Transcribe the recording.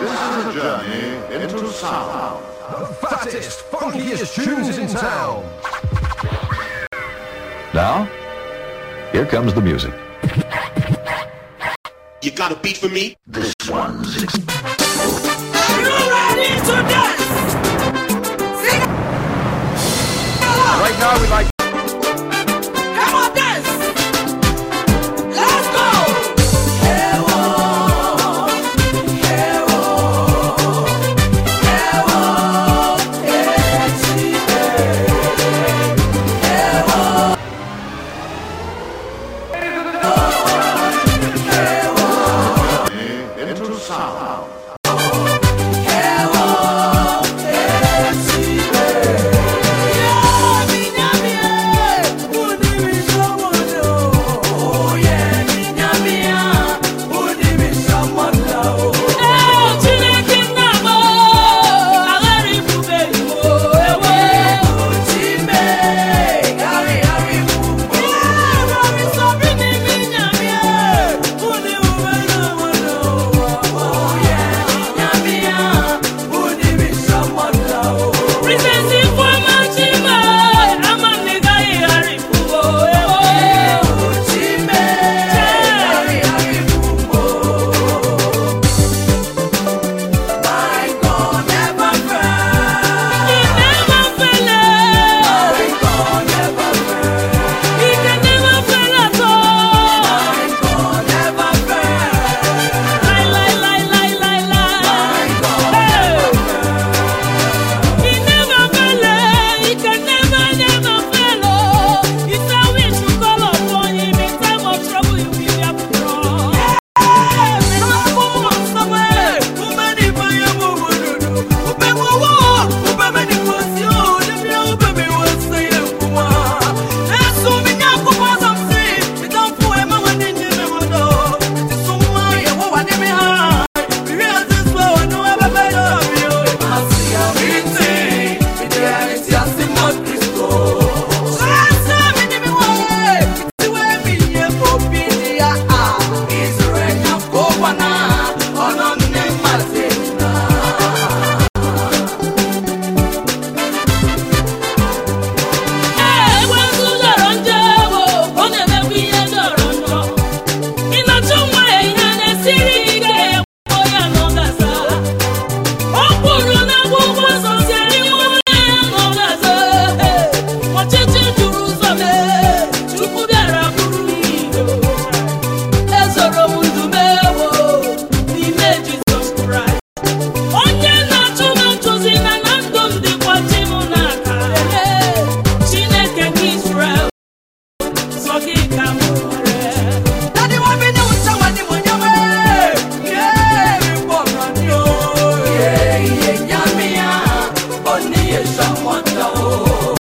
This is a journey into sound. The fattest, funkiest tunes in town. Now, here comes the music. You got a beat for me? This one's ex- Right now, we like